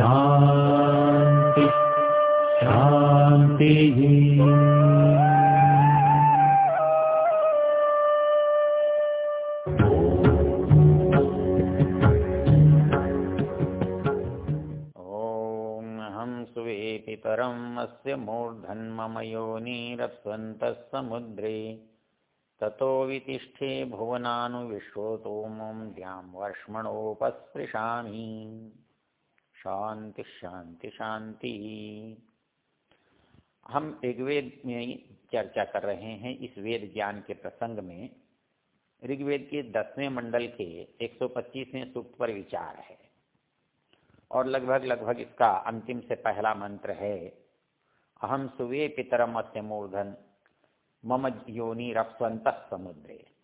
शान्ति शान्तिः। पितरम् अस्य मूर्धन्मम योनिरस्वन्तः समुद्रे ततो वितिष्ठे भुवनानुविश्वतोमुं द्यां वर्ष्मणोपस्पृशामि शांति शांति शांति। हम ऋग्वेद में चर्चा कर रहे हैं इस वेद ज्ञान के प्रसंग में। ऋग्वेद के दसवें मंडल के 125वें सूक्त पर विचार है। और लगभग लगभग इसका अंतिम से पहला मंत्र है अहम सुवे पितरम अस्य मूर्धन, मम योनि रप्सवंत समुद्रे।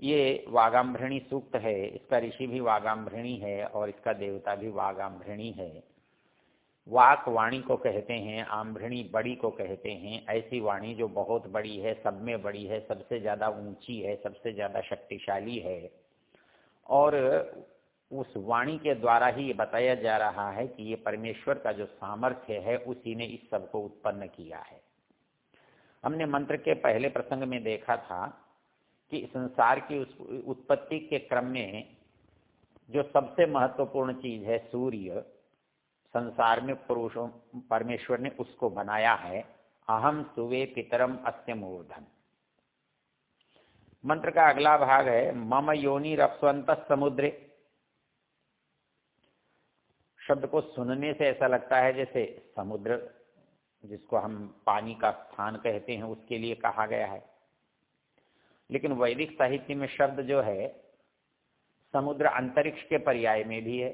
ये वागाम्भृणी सूक्त है, इसका ऋषि भी वागाम्भृणी है और इसका देवता भी वागाम्भृणी है। वाक वाणी को कहते हैं, आम्भृणी बड़ी को कहते हैं। ऐसी वाणी जो बहुत बड़ी है, सब में बड़ी है, सबसे ज़्यादा ऊँची है, सबसे ज़्यादा शक्तिशाली है। और उस वाणी के द्वारा ही ये बताया जा रहा है कि ये परमेश्वर का जो सामर्थ्य है, उसी ने इस सबको उत्पन्न किया है। हमने मंत्र के पहले प्रसंग में देखा था कि, संसार की उत्पत्ति के क्रम में जो सबसे महत्वपूर्ण चीज़ है सूर्य, संसार में पुरुषों, परमेश्वर ने उसको बनाया है। अहम सुवे पितरम अस्य मूर्धन। मंत्र का अगला भाग है, मम योनि रप्सवंत समुद्रे। शब्द को सुनने से ऐसा लगता है जैसे समुद्र, जिसको हम पानी का स्थान कहते हैं, उसके लिए कहा गया है। लेकिन वैदिक साहित्य में शब्द जो है, समुद्र अंतरिक्ष के पर्याय में भी है।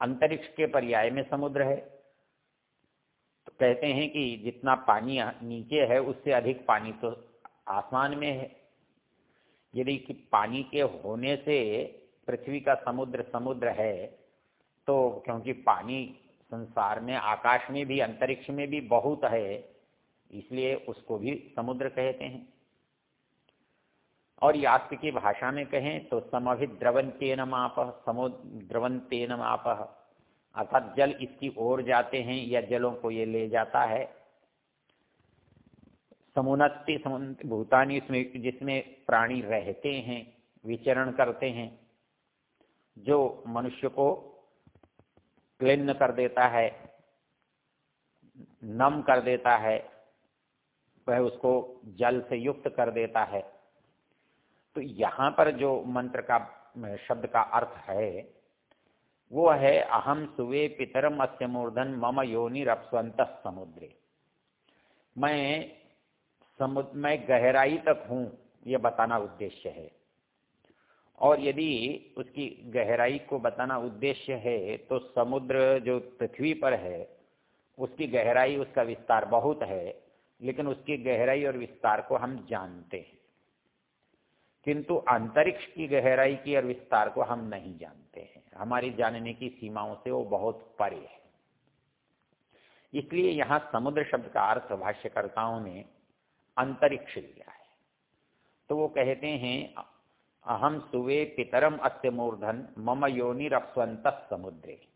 अंतरिक्ष के पर्याय में समुद्र है। तो कहते हैं कि जितना पानी नीचे है, उससे अधिक पानी तो आसमान में है। यदि कि पानी के होने से पृथ्वी का समुद्र समुद्र है तो क्योंकि पानी संसार में, आकाश में भी, अंतरिक्ष में भी बहुत है इसलिए उसको भी समुद्र कहते हैं। और यास्क की भाषा में कहें तो समभित द्रवंतेन माप समुद्र द्रवंतेन माप अर्थात जल इसकी ओर जाते हैं या जलों को ये ले जाता है। समुन्नति भूतानी इसमें जिसमें प्राणी रहते हैं, विचरण करते हैं, जो मनुष्य को क्लिन्न कर देता है, नम कर देता है वह उसको जल से युक्त कर देता है। तो यहाँ पर जो मंत्र का शब्द का अर्थ है, वो है अहम सुवे पितरम अस्य मूर्धन मम योनि रप्सवंत समुद्रे। मैं समुद्र में गहराई तक हूँ यह बताना उद्देश्य है। और यदि उसकी गहराई को बताना उद्देश्य है तो समुद्र जो पृथ्वी पर है, उसकी गहराई उसका विस्तार बहुत है लेकिन उसकी गहराई और विस्तार को हम जानते हैं। किंतु अंतरिक्ष की गहराई की और विस्तार को हम नहीं जानते हैं। हमारी जानने की सीमाओं से वो बहुत परे है। इसलिए यहाँ समुद्र शब्द का अर्थ भाष्यकर्ताओं ने अंतरिक्ष लिया है। तो वो कहते हैं अहम सुवे पितरम अस्य मूर्धन, मम योनि रप्सवंत समुद्रे।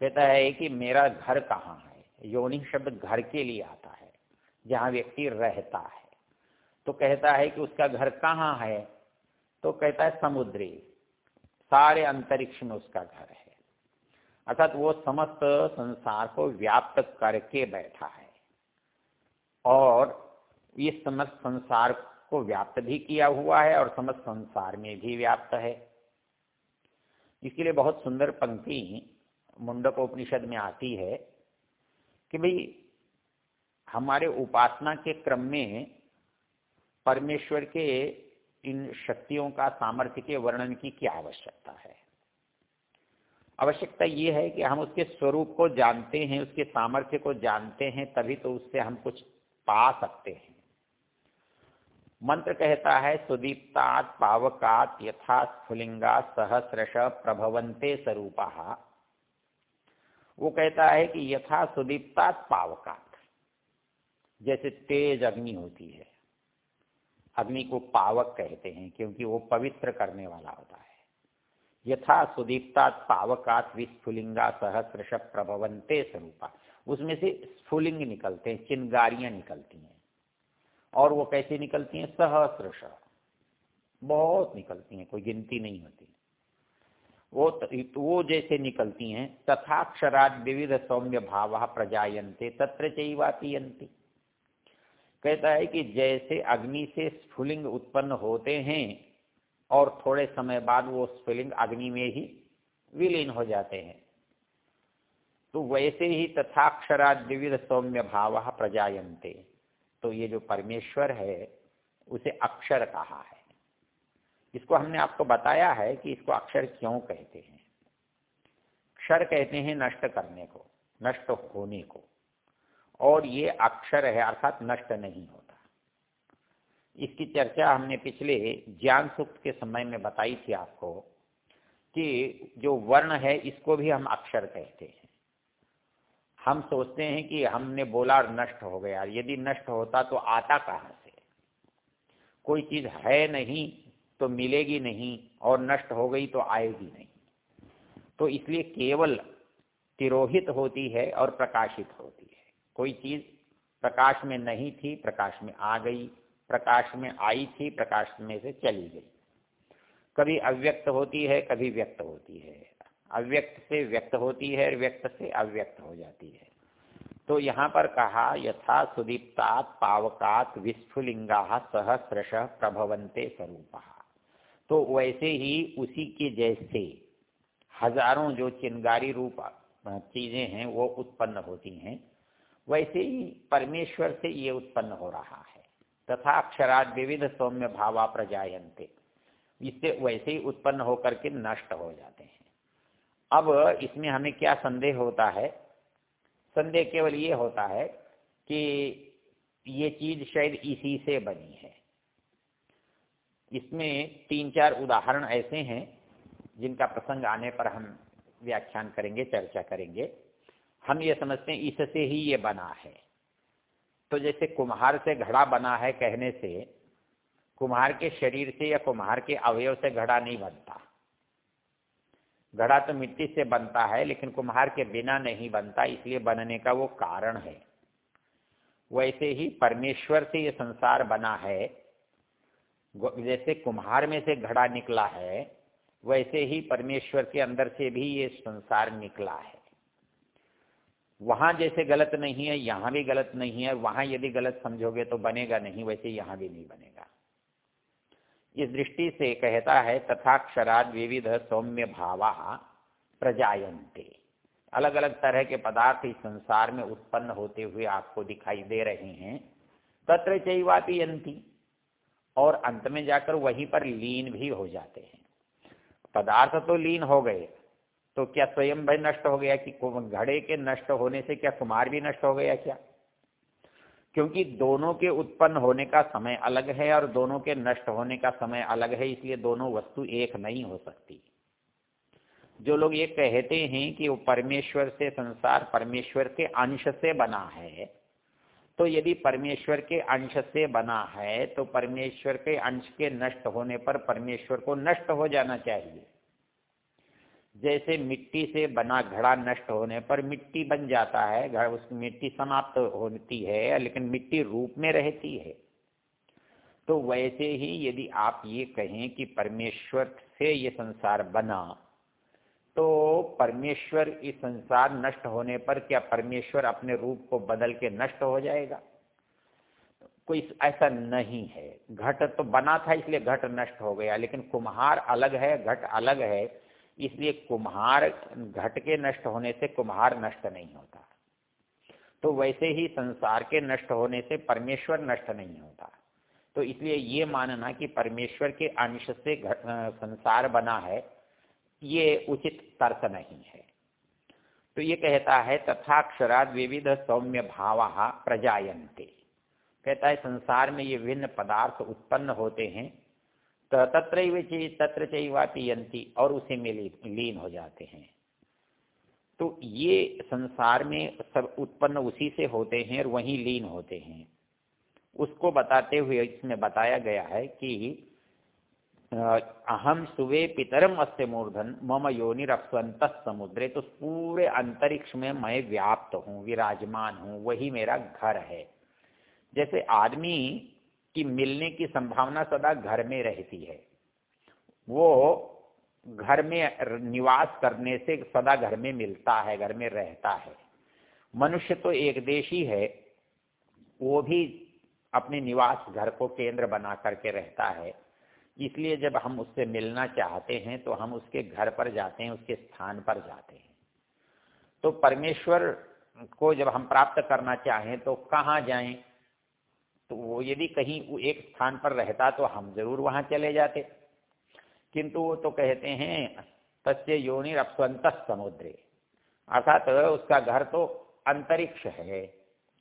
कहता है कि मेरा घर कहाँ है? योनि शब्द घर के लिए आता है। जहाँ व्यक्ति रहता है। तो कहता है कि उसका घर कहाँ है? तो कहता है समुद्री। सारे अंतरिक्ष में उसका घर है। अर्थात वो समस्त संसार को व्याप्त करके बैठा है। और इस समस्त संसार को व्याप्त भी किया हुआ है और समस्त संसार में भी व्याप्त है। इसके लिए बहुत सुंदर पंक्ति मुंडक उपनिषद में आती है कि भाई हमारे उपासना के क्रम में परमेश्वर के इन शक्तियों का, सामर्थ्य के वर्णन की क्या आवश्यकता है? आवश्यकता ये है कि हम उसके स्वरूप को जानते हैं, उसके सामर्थ्य को जानते हैं, तभी तो उससे हम कुछ पा सकते हैं। मंत्र कहता है, सुदीप्तात पावकात यथा स्फुलिंगा सहस्रश प्रभवंते स्वरूपा। वो कहता है कि यथा सुदीप्तात पावकात। जैसे तेज अग्नि होती है। अग्नि को पावक कहते हैं, क्योंकि वो पवित्र करने वाला होता है। यथा सुदीप्तात पावकात विस्फुलिंगा सहस्रश प्रभवंते स्वरूपा। उसमें से स्फुलिंग निकलते हैं चिनगारियाँ निकलती हैं। और वो कैसे निकलती हैं? सहस्रश। बहुत निकलती हैं, कोई गिनती नहीं होती। वो वो जैसे निकलती हैं तथाक्षराद विविध सौम्य भाव प्रजायन्ते, तत्र चैवातीयंती कहता है कि जैसे अग्नि से स्फुलिंग उत्पन्न होते हैं और थोड़े समय बाद वो स्फुलिंग अग्नि में ही विलीन हो जाते हैं। तो वैसे ही तथाक्षराद विविध सौम्य भाव प्रजायन्ते। तो ये जो परमेश्वर है, उसे अक्षर कहा है। इसको हमने आपको बताया है कि इसको अक्षर क्यों कहते हैं। क्षर कहते हैं नष्ट करने को, नष्ट होने को। और ये अक्षर है, अर्थात नष्ट नहीं होता। इसकी चर्चा हमने पिछले ज्ञान सूक्त के समय में बताई थी आपको कि जो वर्ण है, इसको भी हम अक्षर कहते हैं। हम सोचते हैं कि हमने बोला और नष्ट हो गया। यदि नष्ट होता तो आता कहाँ से? कोई चीज़ है नहीं तो मिलेगी नहीं, और नष्ट हो गई तो आएगी नहीं। तो इसलिए केवल तिरोहित होती है और प्रकाशित होती है। कोई चीज़ प्रकाश में नहीं थी, प्रकाश में आ गई, प्रकाश में आई थी, प्रकाश में से चली गई। कभी अव्यक्त होती है, कभी व्यक्त होती है। अव्यक्त से व्यक्त होती है, व्यक्त से अव्यक्त हो जाती है। तो यहाँ पर कहा, यथा सुदीप्तात पावकात विस्फुलिंगा सहस्रश प्रभवंते स्वरूप। तो वैसे ही उसी के जैसे हज़ारों जो चिंगारी रूप चीज़ें हैं, वो उत्पन्न होती हैं। वैसे ही परमेश्वर से ये उत्पन्न हो रहा है। तथा अक्षराद विविध सौम्य भावा प्रजायंते इससे वैसे ही उत्पन्न होकर के नष्ट हो जाते हैं। अब इसमें हमें क्या संदेह होता है? संदेह केवल ये होता है कि ये चीज़ शायद इसी से बनी है। इसमें तीन चार उदाहरण ऐसे हैं जिनका प्रसंग आने पर हम व्याख्यान करेंगे, चर्चा करेंगे। हम ये समझते हैं, इससे ही ये बना है। तो जैसे कुम्हार से घड़ा बना है कहने से, कुम्हार के शरीर से या कुम्हार के अवयव से घड़ा नहीं बनता। घड़ा तो मिट्टी से बनता है, लेकिन कुम्हार के बिना नहीं बनता, इसलिए बनने का वो कारण है। वैसे ही परमेश्वर से ये संसार बना है जैसे कुम्हार में से घड़ा निकला है, वैसे ही परमेश्वर के अंदर से भी ये संसार निकला है। वहाँ जैसे गलत नहीं है, यहाँ भी गलत नहीं है, वहाँ यदि गलत समझोगे तो बनेगा नहीं, वैसे यहाँ भी नहीं बनेगा। इस दृष्टि से कहता है, तथाक्षराद विविध सौम्य भावा प्रजायन्ते। अलग अलग तरह के पदार्थ इस संसार में उत्पन्न होते हुए आपको दिखाई दे रहे हैं। तत्र चैवाती यंती और अंत में जाकर वहीं पर लीन भी हो जाते हैं। पदार्थ तो लीन हो गए तो क्या स्वयं भाई नष्ट हो गया कि घड़े के नष्ट होने से क्या कुमार भी नष्ट हो गया क्या? क्योंकि दोनों के उत्पन्न होने का समय अलग है और दोनों के नष्ट होने का समय अलग है, इसलिए दोनों वस्तु एक नहीं हो सकती। जो लोग ये कहते हैं कि वो परमेश्वर से संसार परमेश्वर के अंश से बना है तो यदि परमेश्वर के अंश से बना है तो परमेश्वर के अंश के नष्ट होने पर परमेश्वर को नष्ट हो जाना चाहिए। जैसे मिट्टी से बना घड़ा नष्ट होने पर मिट्टी बन जाता है घर उस मिट्टी समाप्त होती है, लेकिन मिट्टी रूप में रहती है। तो वैसे ही यदि आप ये कहें कि परमेश्वर से ये संसार बना तो परमेश्वर इस संसार नष्ट होने पर क्या परमेश्वर अपने रूप को बदल के नष्ट हो जाएगा? कोई ऐसा नहीं है। घट तो बना था, इसलिए घट नष्ट हो गया, लेकिन कुम्हार अलग है, घट अलग है। इसलिए कुम्हार घट के नष्ट होने से कुम्हार नष्ट नहीं होता। तो वैसे ही संसार के नष्ट होने से परमेश्वर नष्ट नहीं होता। तो इसलिए ये मानना कि परमेश्वर के अंश से संसार बना है, ये उचित तर्क नहीं है। तो ये कहता है, तथाक्षराद विविध सौम्य भाव प्रजायन्ते। कहता है, संसार में ये विभिन्न पदार्थ उत्पन्न होते हैं तो तत्र तत्र चैवापियंती और उसी में लीन हो जाते हैं। तो ये संसार में सब उत्पन्न उसी से होते हैं और वहीं लीन होते हैं। उसको बताते हुए इसमें बताया गया है कि अहम सुवे पितरम अस्य मूर्धन, मम योनि रक्षवंत समुद्रे तो पूरे अंतरिक्ष में मैं व्याप्त हूँ, विराजमान हूँ, वही मेरा घर है। जैसे आदमी की मिलने की संभावना सदा घर में रहती है। वो घर में निवास करने से सदा घर में मिलता है, घर में रहता है। मनुष्य तो एक देशी है वो भी अपने निवास घर को केंद्र बना करके रहता है। इसलिए जब हम उससे मिलना चाहते हैं तो हम उसके घर पर जाते हैं, उसके स्थान पर जाते हैं। तो परमेश्वर को जब हम प्राप्त करना चाहें तो कहाँ जाएँ? यदि कहीं एक स्थान पर रहता तो हम ज़रूर वहाँ चले जाते। किंतु वो तो कहते हैं, तस्य योनि अपस्वंत समुद्रे। अर्थात उसका घर तो अंतरिक्ष है,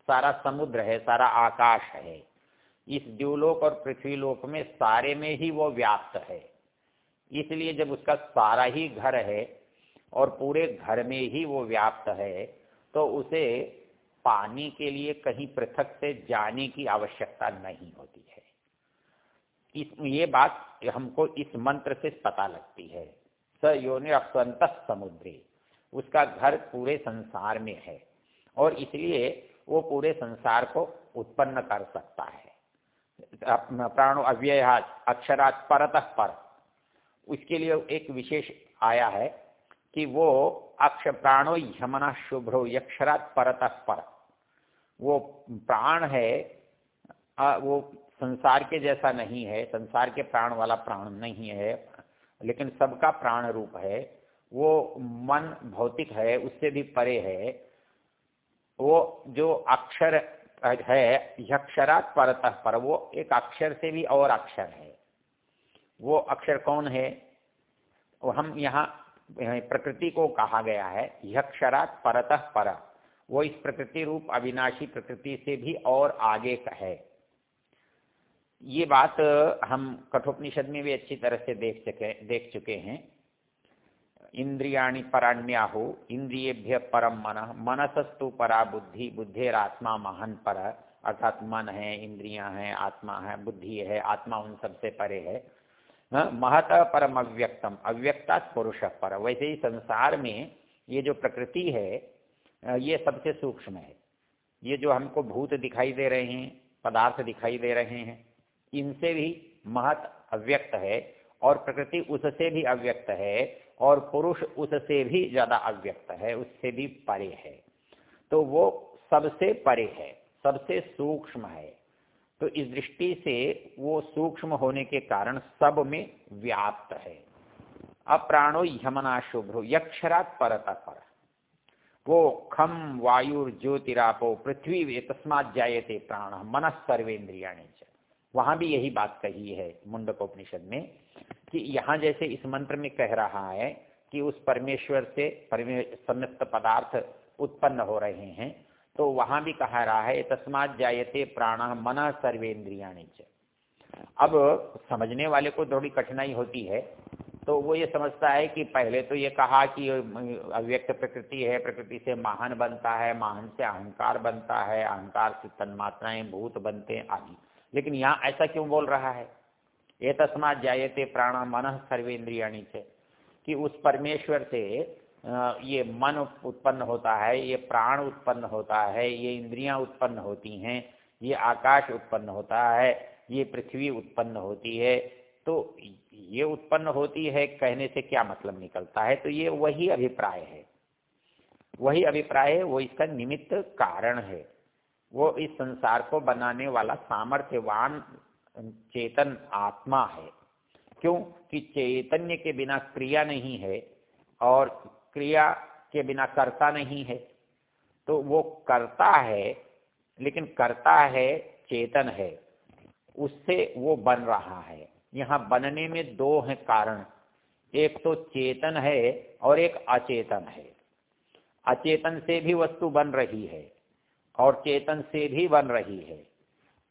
सारा समुद्र है, सारा आकाश है। इस द्यूलोक और पृथ्वीलोक में सारे में ही वो व्याप्त है। इसलिए जब उसका सारा ही घर है और पूरे घर में ही वो व्याप्त है तो उसे पानी के लिए कहीं पृथक से जाने की आवश्यकता नहीं होती है। इस, ये बात हमको इस मंत्र से पता लगती है। स योनि अपसंत समुद्री। उसका घर पूरे संसार में है और इसलिए वो पूरे संसार को उत्पन्न कर सकता है। प्राणो अव्यय अक्षरात परतः पर। उसके लिए एक विशेष आया है कि वो अक्ष प्राणो यमना शुभ्रो यक्षरात परतः पर। वो प्राण है आ, वो संसार के जैसा नहीं है संसार के प्राण वाला प्राण नहीं है लेकिन सबका प्राण रूप है वो मन भौतिक है उससे भी परे है वो जो अक्षर है यक्षरात परत पर वो एक अक्षर से भी और अक्षर है। वो अक्षर कौन है? वो हम यहाँ प्रकृति को कहा गया है यक्षरात परतः पर। वो इस प्रकृति रूप अविनाशी प्रकृति से भी और आगे है। ये बात हम कठोपनिषद में भी अच्छी तरह से देख सके देख चुके हैं। इंद्रियाणी पराण्याहु इंद्रियेभ्य परम मन मनसस्तु परा बुद्धि बुद्धेरात्मा महान पर। अर्थात मन है इंद्रियाँ हैं आत्मा है बुद्धि है आत्मा उन सबसे परे हाँ, महत परम अव्यक्तम अव्यक्ता पुरुष पर। वैसे ही संसार में ये जो प्रकृति है ये सबसे सूक्ष्म है। ये जो हमको भूत दिखाई दे रहे हैं, पदार्थ दिखाई दे रहे हैं, इनसे भी महत अव्यक्त है और प्रकृति उससे भी अव्यक्त है और पुरुष उससे भी ज़्यादा अव्यक्त है, उससे भी परे है। तो वो सबसे परे है, सबसे सूक्ष्म है। तो इस दृष्टि से वो सूक्ष्म होने के कारण सब में व्याप्त है। अप्राणो यमना शुभ्रो, यक्षरात परत पर। वो खम, वायु, ज्योतिरापो, पृथ्वी, वे तस्मात जायते प्राण, मन सर्वेन्द्रिया वहाँ भी यही बात कही है मुंडकोपनिषद में कि यहाँ जैसे इस मंत्र में कह रहा है कि उस परमेश्वर से परमे समस्त पदार्थ उत्पन्न हो रहे हैं तो वहाँ भी कहा रहा है, तस्मात जायते प्राण मन सर्वेन्द्रिया अब समझने वाले को थोड़ी कठिनाई होती है तो वो ये समझता है कि पहले तो ये कहा कि अव्यक्त प्रकृति है, प्रकृति से महान बनता है, महान से अहंकार बनता है, अहंकार से तन्मात्राएँ भूत बनते हैं आदि। लेकिन यहाँ ऐसा क्यों बोल रहा है? ये तस्मात जायते प्राण मन सर्वेन्द्रियाणी से कि उस परमेश्वर से ये मन उत्पन्न होता है, ये प्राण उत्पन्न होता है, ये इंद्रियाँ उत्पन्न होती हैं, ये आकाश उत्पन्न होता है, ये पृथ्वी उत्पन्न होती है तो ये उत्पन्न होती है कहने से क्या मतलब निकलता है? तो ये वही अभिप्राय है। वही अभिप्राय है, वो इसका निमित्त कारण है। वो इस संसार को बनाने वाला सामर्थ्यवान चेतन आत्मा है। क्योंकि चैतन्य के बिना क्रिया नहीं है और क्रिया के बिना करता नहीं है। तो वो करता है, लेकिन करता है चेतन है। उससे वो बन रहा है। यहाँ बनने में दो हैं कारण। एक तो चेतन है और एक अचेतन है। अचेतन से भी वस्तु बन रही है और चेतन से भी बन रही है।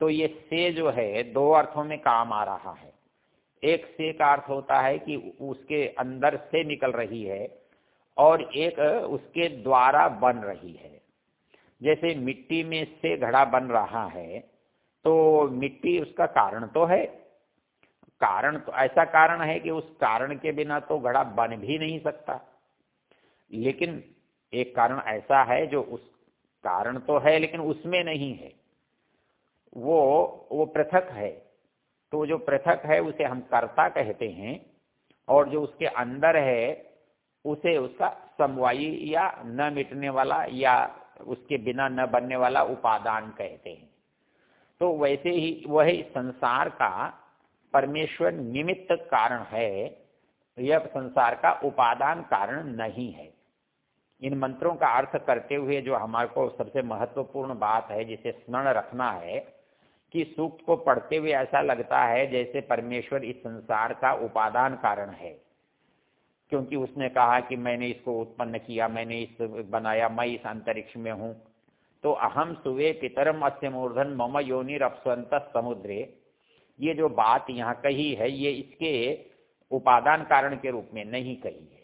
तो ये से जो है, दो अर्थों में काम आ रहा है। एक से का अर्थ होता है कि उसके अंदर से निकल रही है और एक उसके द्वारा बन रही है। जैसे मिट्टी में से घड़ा बन रहा है तो मिट्टी उसका कारण तो है। कारण तो ऐसा कारण है कि उस कारण के बिना तो घड़ा बन भी नहीं सकता। लेकिन एक कारण ऐसा है जो उस कारण तो है, लेकिन उसमें नहीं है। वो वो पृथक है। तो जो पृथक है, उसे हम कर्ता कहते हैं। और जो उसके अंदर है उसे उसका समवायी या न मिटने वाला या उसके बिना न बनने वाला उपादान कहते हैं। तो वैसे ही वह संसार का परमेश्वर निमित्त कारण है, यह संसार का उपादान कारण नहीं है। इन मंत्रों का अर्थ करते हुए जो हमारे को सबसे महत्वपूर्ण बात है, जिसे स्मरण रखना है, कि सूक्त को पढ़ते हुए ऐसा लगता है जैसे परमेश्वर इस संसार का उपादान कारण है। क्योंकि उसने कहा कि मैंने इसको उत्पन्न किया, मैंने इस बनाया, मैं इस अंतरिक्ष में हूँ। तो अहम सुवे पितरम अस्य मूर्धन मम योनिर अपस्वंत समुद्रे। ये जो बात यहाँ कही है, ये इसके उपादान कारण के रूप में नहीं कही है।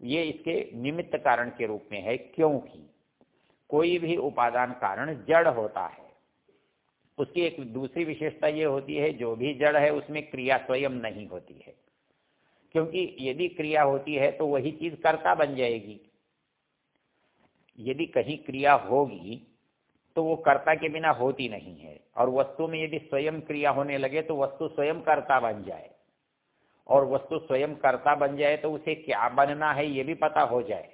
ये इसके निमित्त कारण के रूप में है, क्योंकि कोई भी उपादान कारण जड़ होता है। उसकी एक दूसरी विशेषता ये होती है, जो भी जड़ है, उसमें क्रिया स्वयं नहीं होती है। क्योंकि यदि क्रिया होती है तो वही चीज़ कर्ता बन जाएगी। यदि कहीं क्रिया होगी तो वो कर्ता के बिना होती नहीं है। और वस्तु में यदि स्वयं क्रिया होने लगे तो वस्तु स्वयं कर्ता बन जाए। और वस्तु स्वयं कर्ता बन जाए तो उसे क्या बनना है, ये भी पता हो जाए।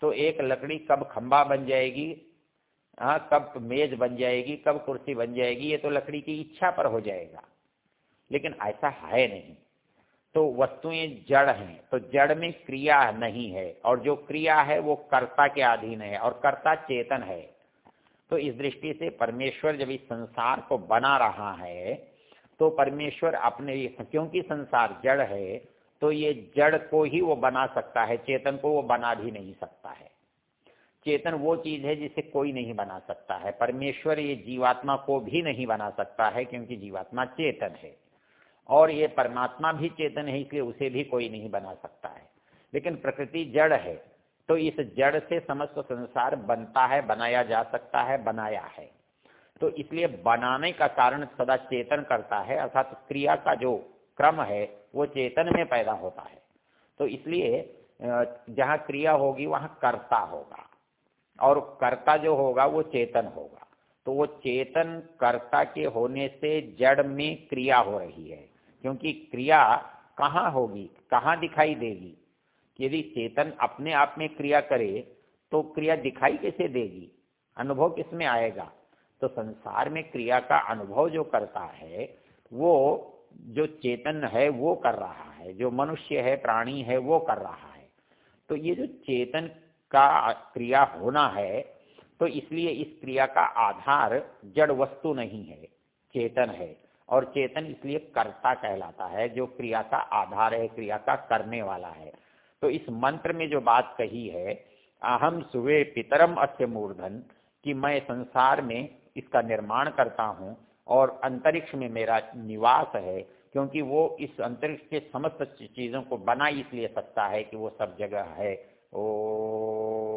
तो एक लकड़ी कब खंबा बन जाएगी हाँ कब मेज बन जाएगी, कब कुर्सी बन जाएगी, ये तो लकड़ी की इच्छा पर हो जाएगा। लेकिन ऐसा है नहीं। तो वस्तुएँ जड़ हैं तो जड़ में क्रिया नहीं है, और जो क्रिया है वो कर्ता के अधीन है, और कर्ता चेतन है। तो इस दृष्टि से परमेश्वर जब इस संसार को बना रहा है तो परमेश्वर अपने, क्योंकि संसार जड़ है तो ये जड़ को ही वो बना सकता है, चेतन को वो बना भी नहीं सकता है। चेतन वो चीज़ है जिसे कोई नहीं बना सकता है। परमेश्वर ये जीवात्मा को भी नहीं बना सकता है, क्योंकि जीवात्मा चेतन है। और ये परमात्मा भी चेतन है इसलिए उसे भी कोई नहीं बना सकता है। लेकिन प्रकृति जड़ है तो इस जड़ से समस्त संसार बनता है, बनाया जा सकता है, बनाया है। तो इसलिए बनाने का कारण सदा चेतन करता है, अर्थात क्रिया का जो क्रम है, वो चेतन में पैदा होता है। तो इसलिए जहाँ क्रिया होगी, वहाँ कर्ता होगा। और कर्ता जो होगा, वो चेतन होगा। तो वो चेतन कर्ता के होने से जड़ में क्रिया हो रही है। क्योंकि क्रिया कहाँ होगी, कहाँ दिखाई देगी? यदि चेतन अपने आप में क्रिया करे तो क्रिया दिखाई कैसे देगी? अनुभव किसमें आएगा? तो संसार में क्रिया का अनुभव जो करता है, वो जो चेतन है, वो कर रहा है, जो मनुष्य है, प्राणी है, वो कर रहा है। तो ये जो चेतन का क्रिया होना है तो इसलिए इस क्रिया का आधार जड़ वस्तु नहीं है, चेतन है। और चेतन इसलिए कर्ता कहलाता है, जो क्रिया का आधार है, क्रिया का करने वाला है। तो इस मंत्र में जो बात कही है, अहम सुवे पितरम अस्य मूर्धन, कि मैं संसार में इसका निर्माण करता हूँ और अंतरिक्ष में मेरा निवास है, क्योंकि वो इस अंतरिक्ष के समस्त चीज़ों को बना इसलिए सकता है कि वो सब जगह है। ओ